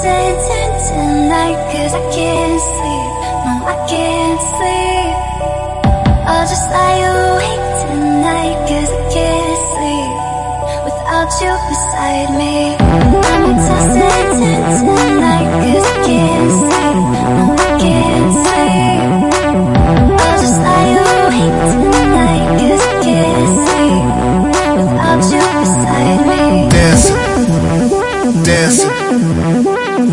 tossing tonight Cause I can't sleep, no I can't sleep. I'll just lie awake tonight Cause I can't sleep. Without you beside me. I'm tossing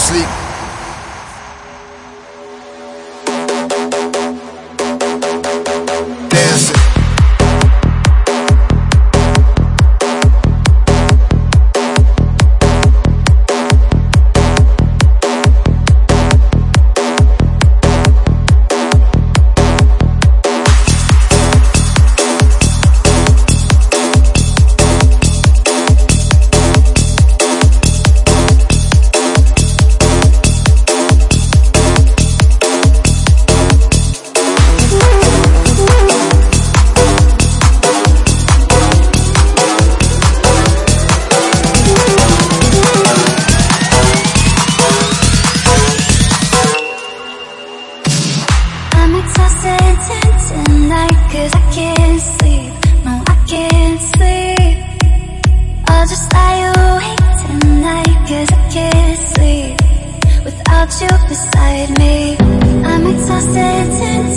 sleep. Without you beside me. I'm tossing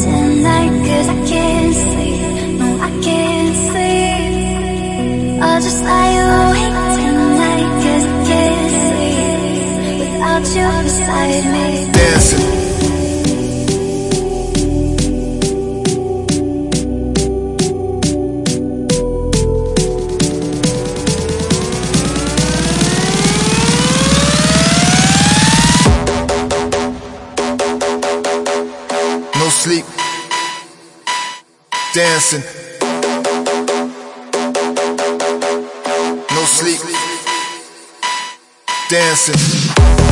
tonight Cause I can't sleep, no I can't sleep. I'll just lie awake tonight Cause I can't sleep Without you beside me. Dancing. Dancing. No sleep. Dancing.